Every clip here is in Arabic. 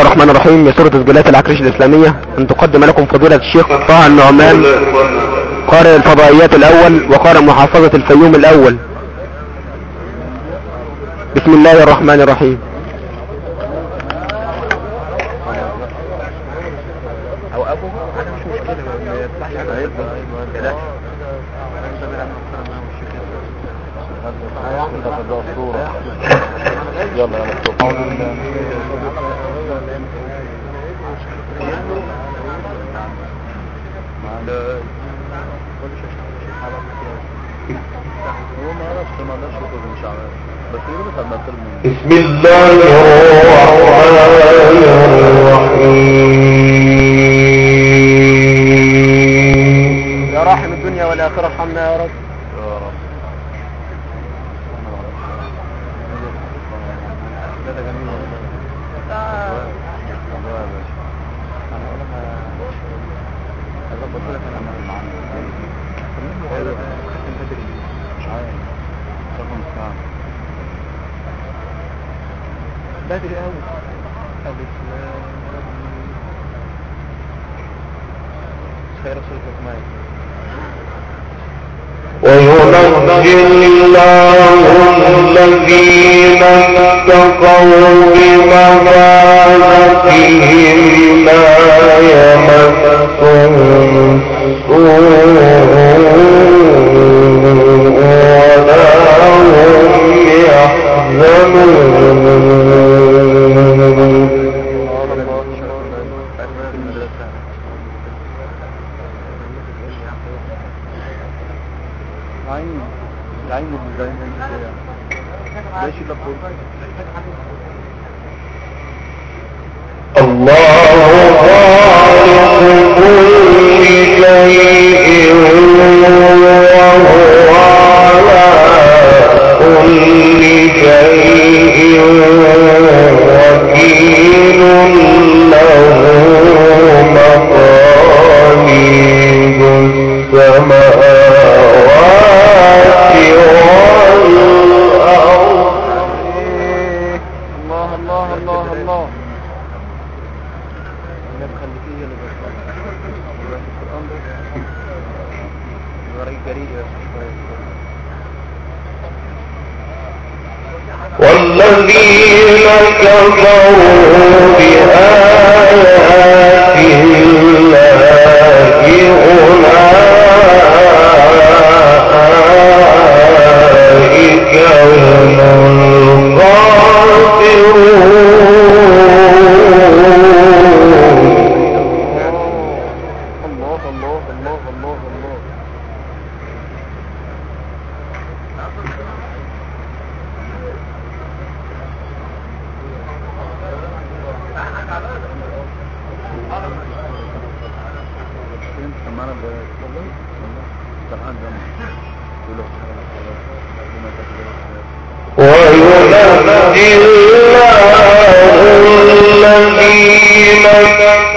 الله الرحمن الرحيم. يسر تسجيلات العكريش الإسلامية. أن تقدم لكم فضيلة الشيخ طه النعمان قارئ الفضائيات الأول وقارئ محافظة الفيوم الأول. بسم الله الرحمن الرحيم. بسم الله الرحمن الرحيم. يا رحم الدنيا والآخرة ارحمنا يا رب. ويهدى الله الذين اتقوا بمغازتهم لا يمسهم سوء الجريء والذين كفروا بآيات الله أولئك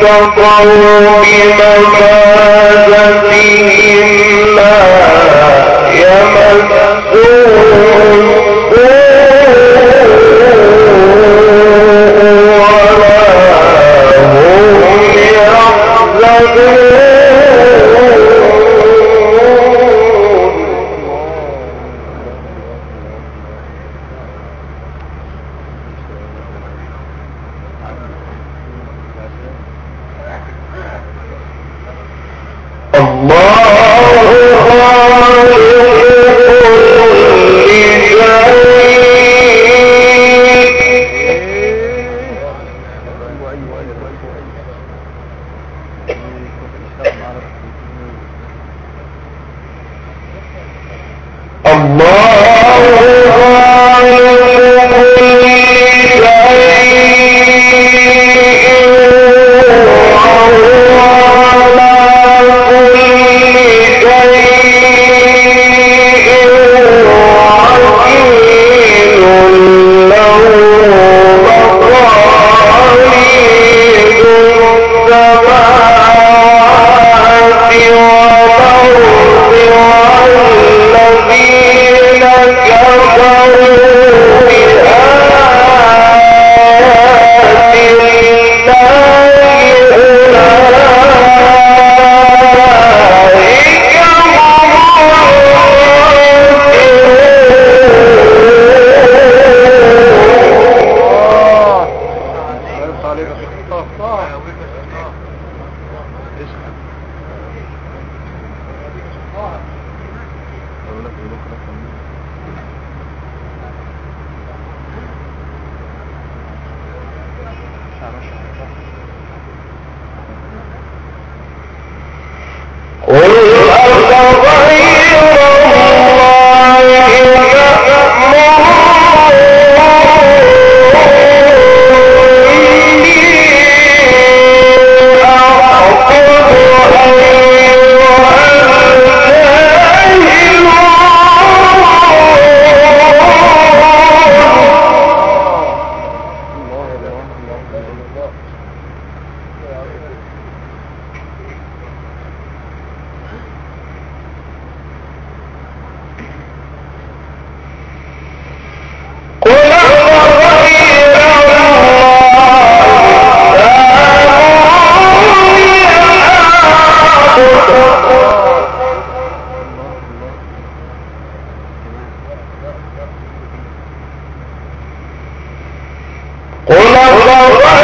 اتقوا بمفاتيح قل أفغير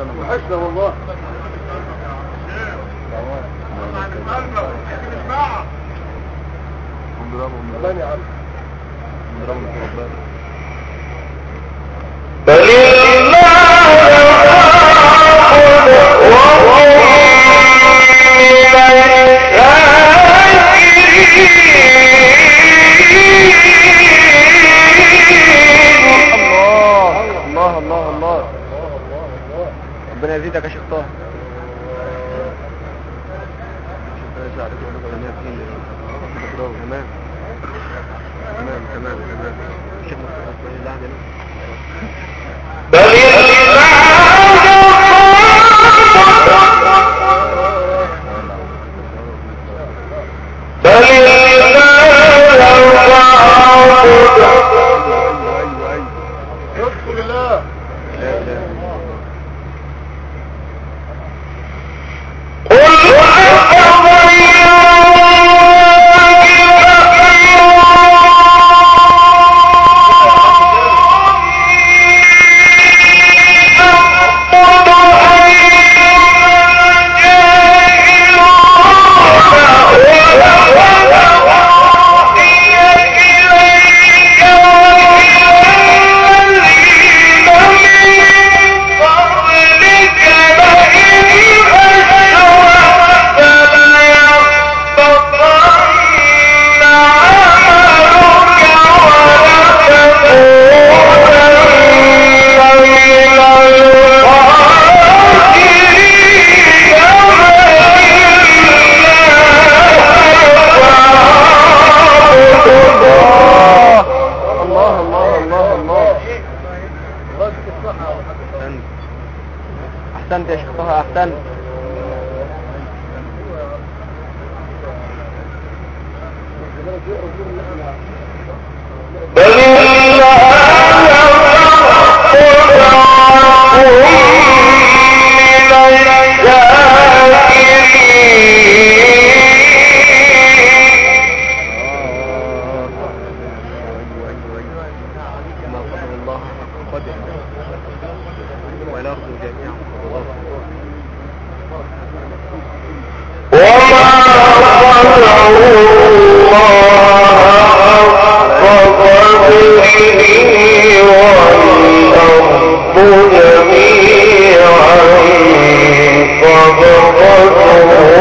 عم وحشنا والله نضربهم الله يزيدك جميعا وما قدر الله جميعا قبضته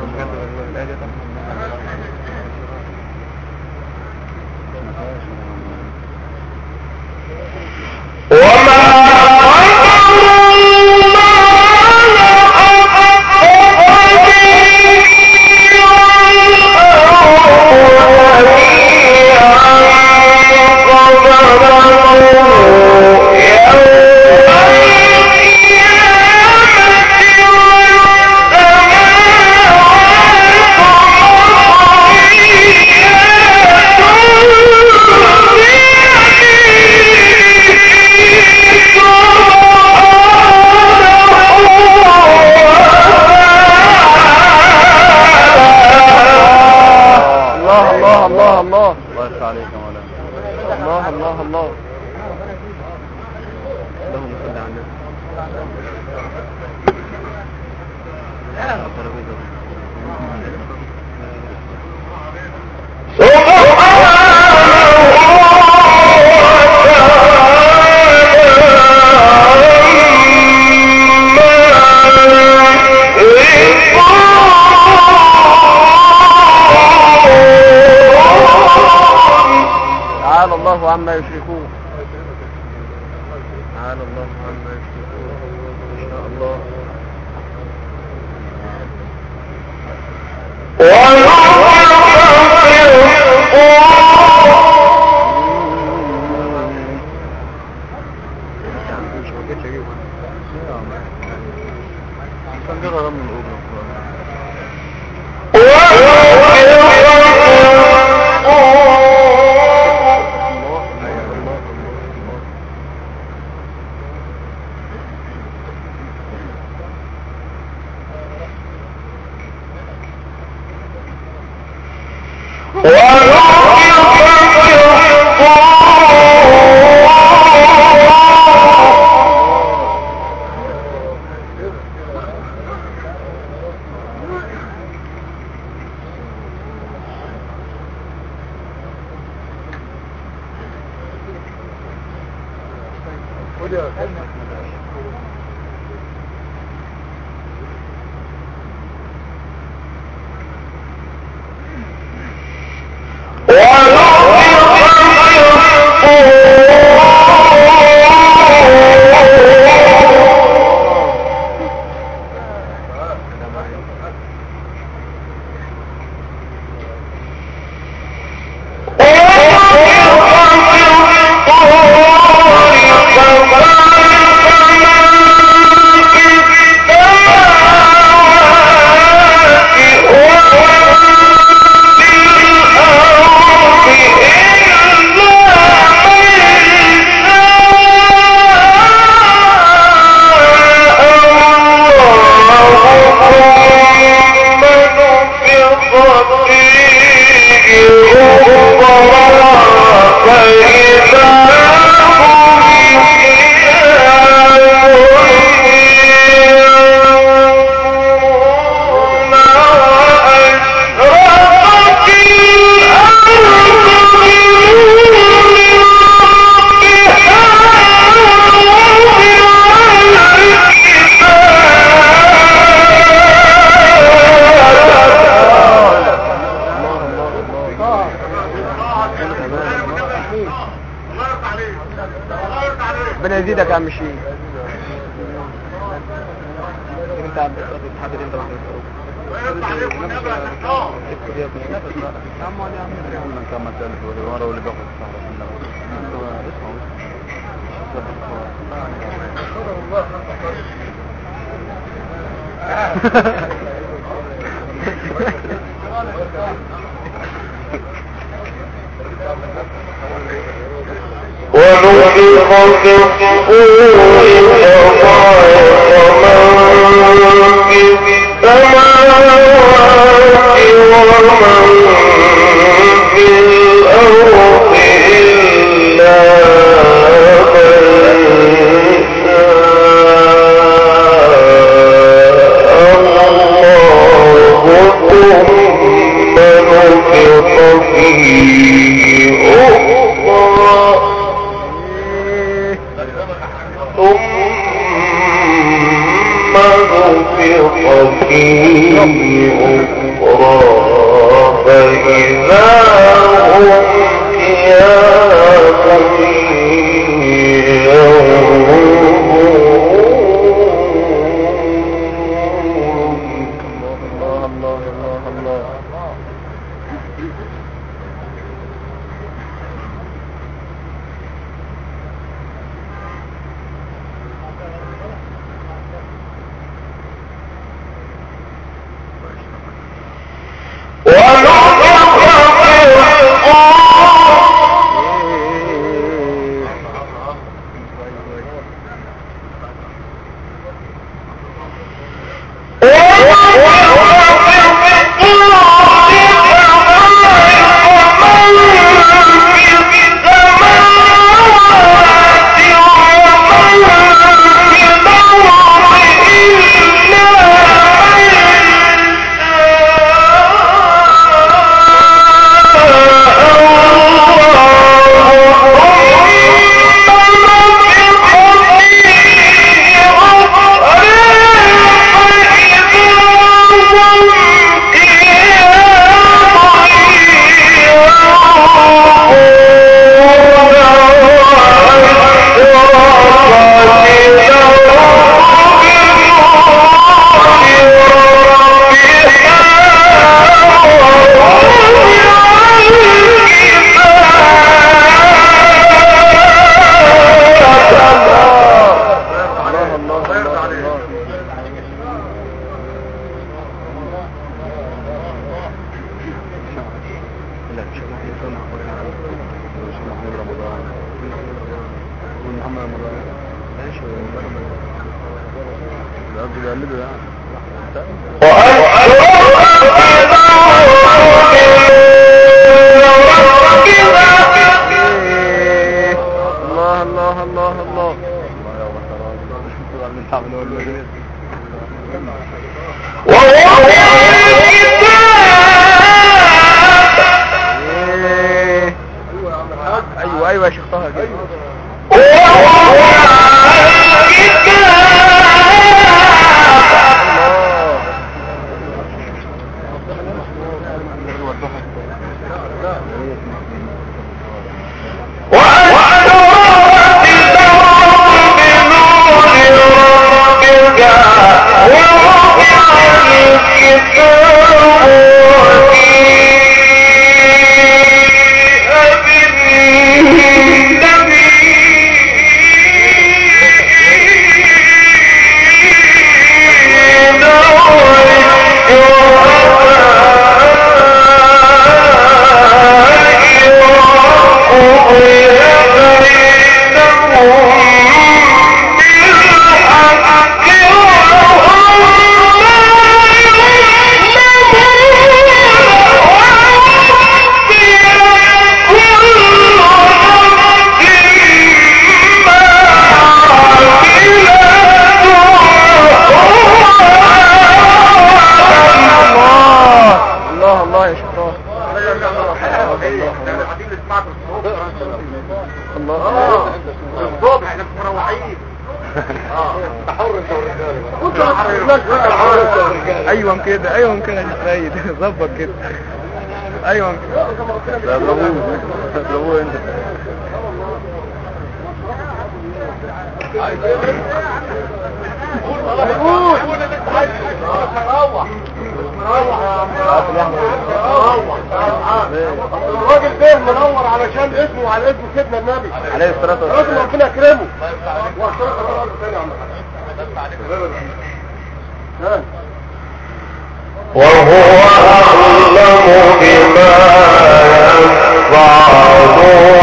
Gracias. 高安梅水库 ربنا يزيدك يا عم انت في الصور فصعق من في السماوات ومن في الأرض إلا من شاء فيه أخرى فإذا هم قيام ينظرون ظبط كده. أيوه. كده اضربوه اضربوه انت الراجل ده منور علشان اسمه وعلى اسم سيدنا النبي. عليه الصلاة والسلام. ربنا يكرمه. واحترق الراجل تاني يا عم ها؟ وهو أعلم بما يفعلون.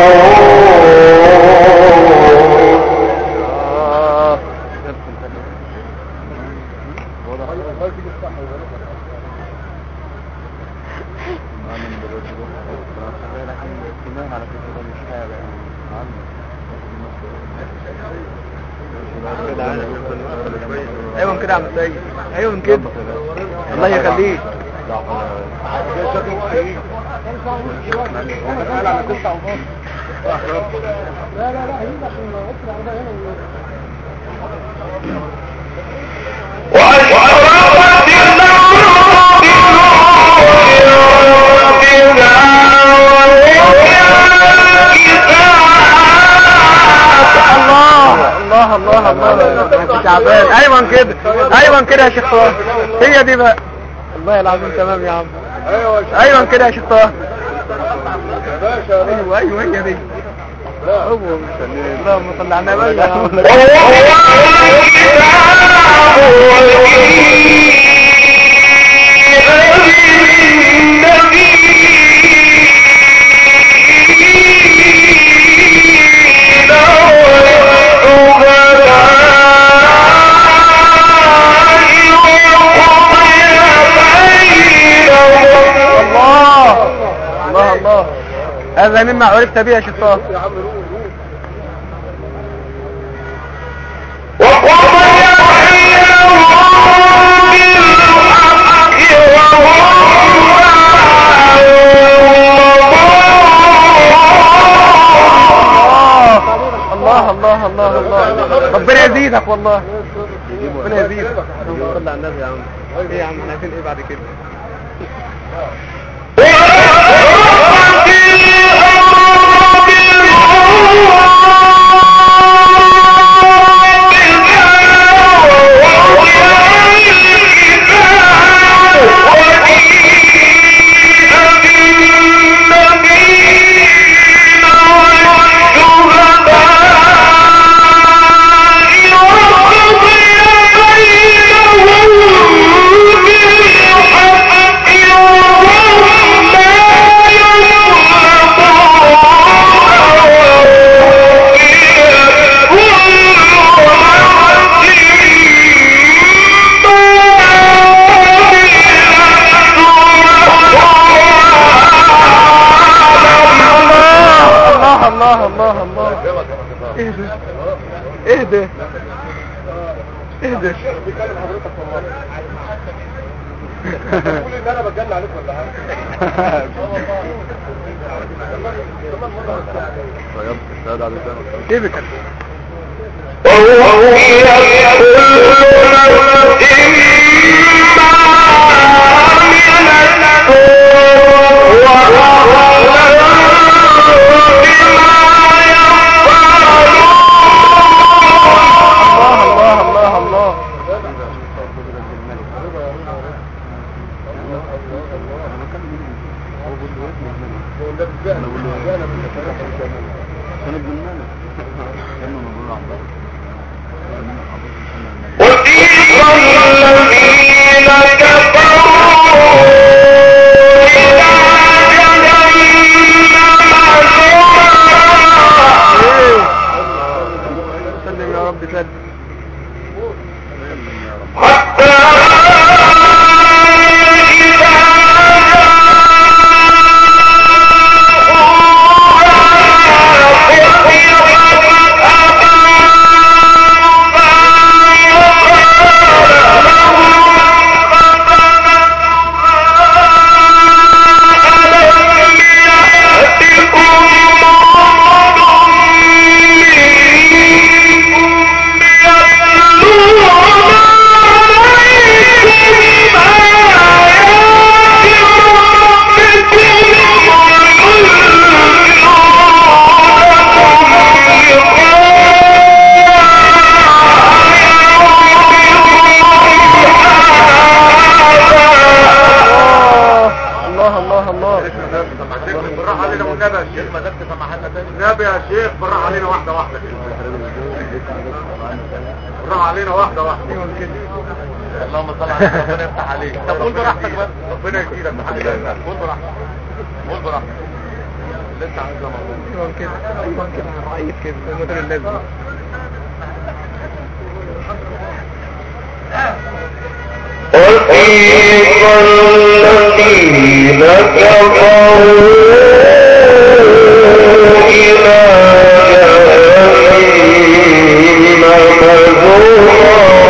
أيوه كده. أيوه كده يا شيخ طه. هي دي بقى. والله العظيم تمام يا عم. أيوه أيوه كده يا شيخ طه. أيوه أيوه هي دي. هو اللهم صل على النبي الله. هذا مما عرفت به يا شيخ طه الله الله الله الله ربنا يزيدك والله. ربنا يزيدك. على النبي يا عم. إيه يا عم إحنا عايزين إيه بعد كده؟ Aleluia! وہ طبعا ربنا يفتح عليك. طب قول براحتك بقى. ربنا يزيدك قول براحتك. قول براحتك. اللي انت عايزه موجود أيوه كده. رئيس كده. المدير اللازم قل الذين كفروا إلى جهنم مبذورا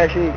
measure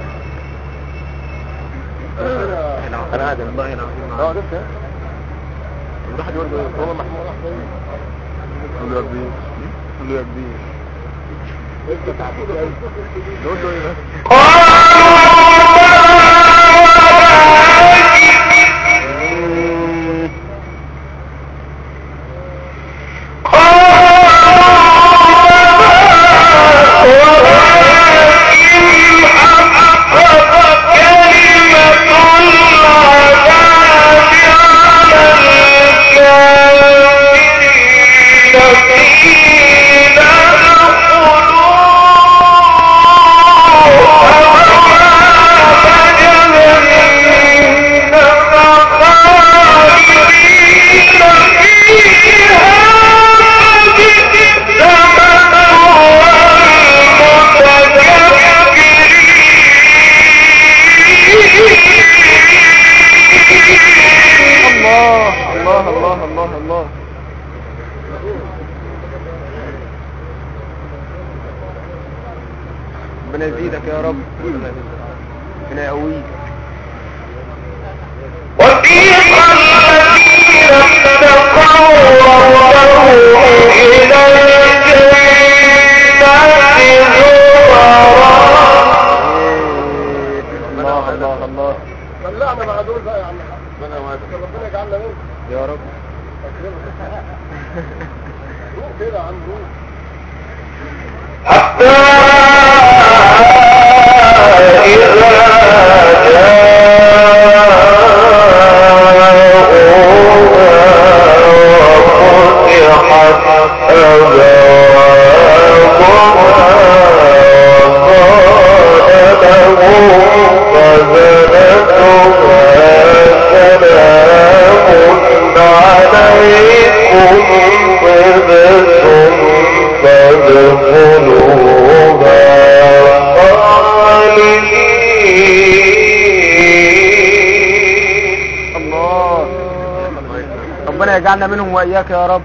واجعلنا منهم وإياك يا رب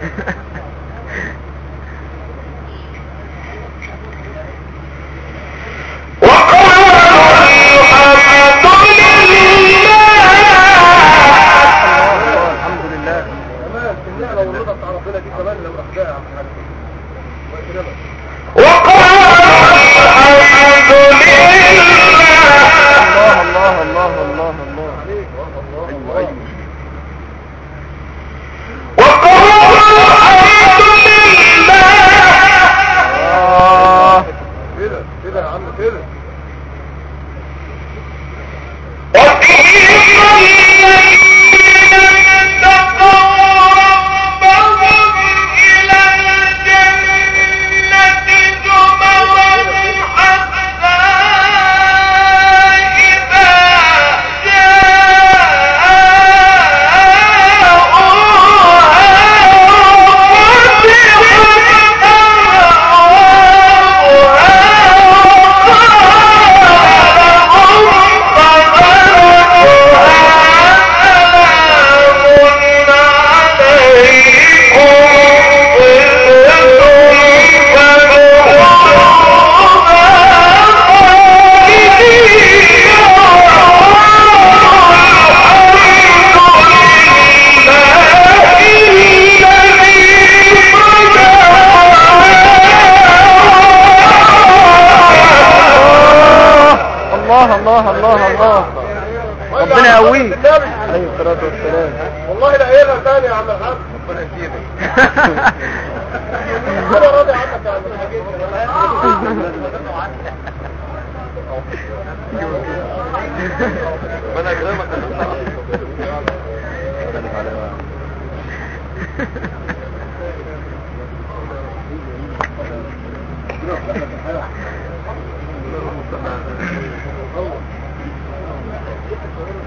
Ha ha ha ha.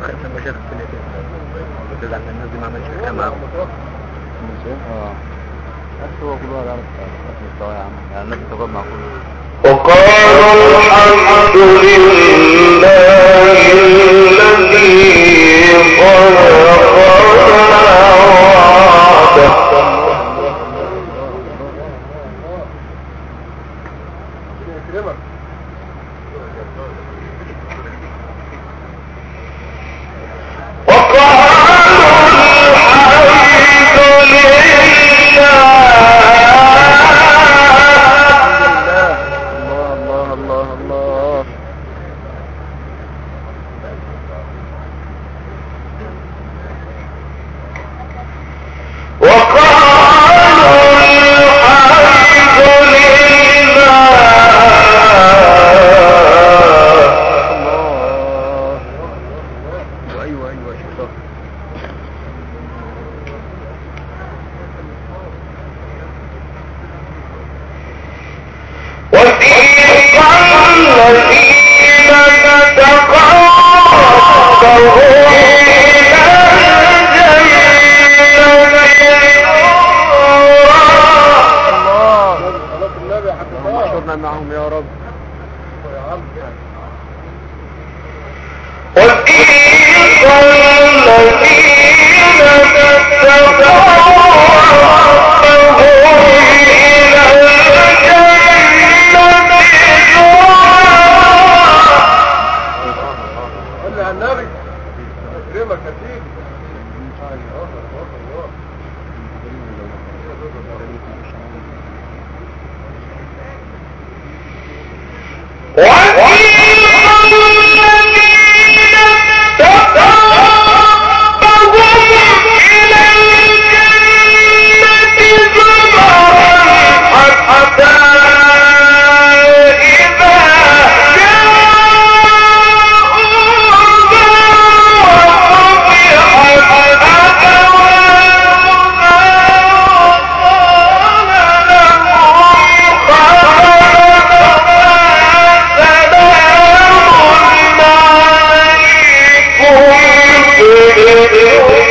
خايف وقالوا الحمد لله الذي قال دے دے دے دے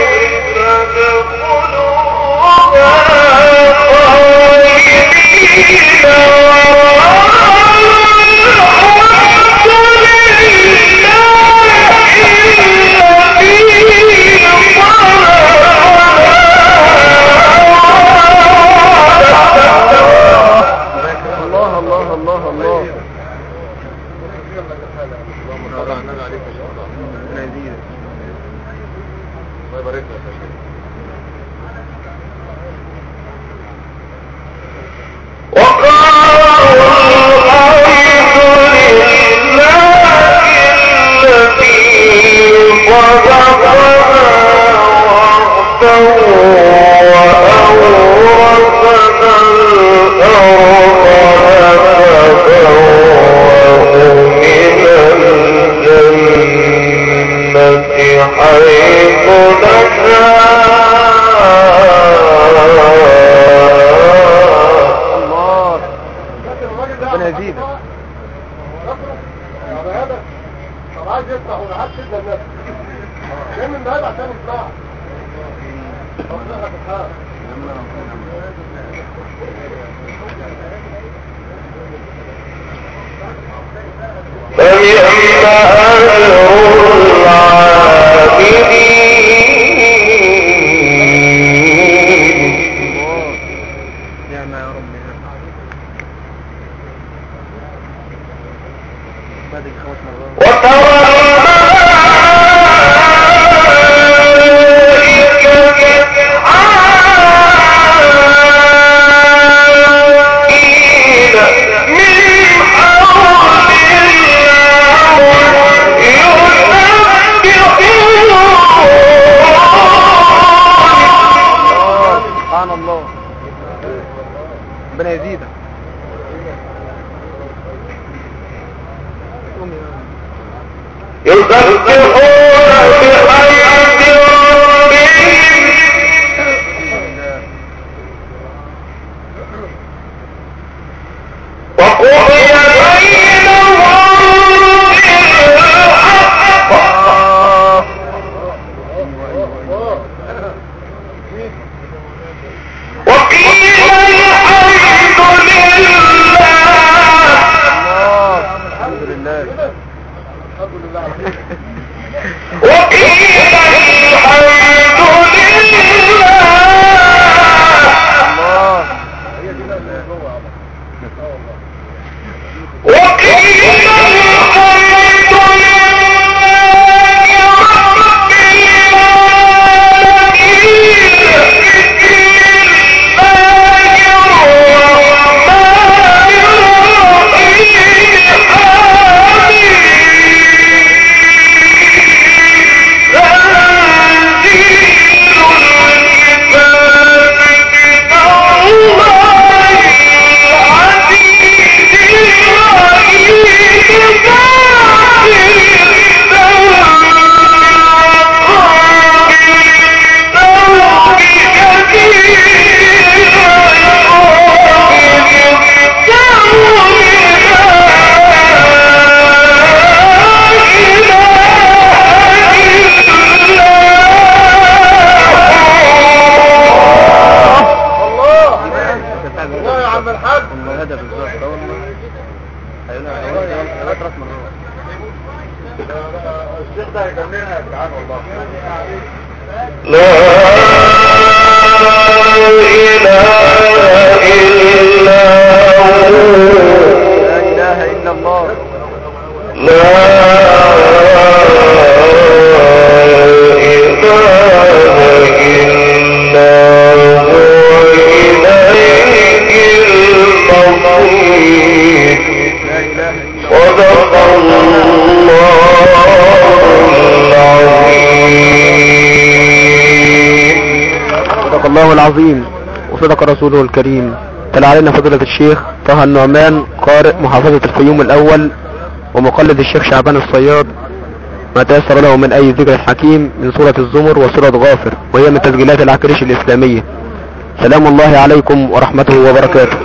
فنعم أجر العاملين آه لا إله إلا هو لا اله الا الله لا الله العظيم. وصدق رسوله الكريم. تلا علينا فضيلة الشيخ طه النعمان قارئ محافظة الفيوم الأول ومقلد الشيخ شعبان الصياد. ما تيسر له من أي ذكر حكيم من سورة الزمر وسورة غافر وهي من تسجيلات العكريش الإسلامية. سلام الله عليكم ورحمته وبركاته.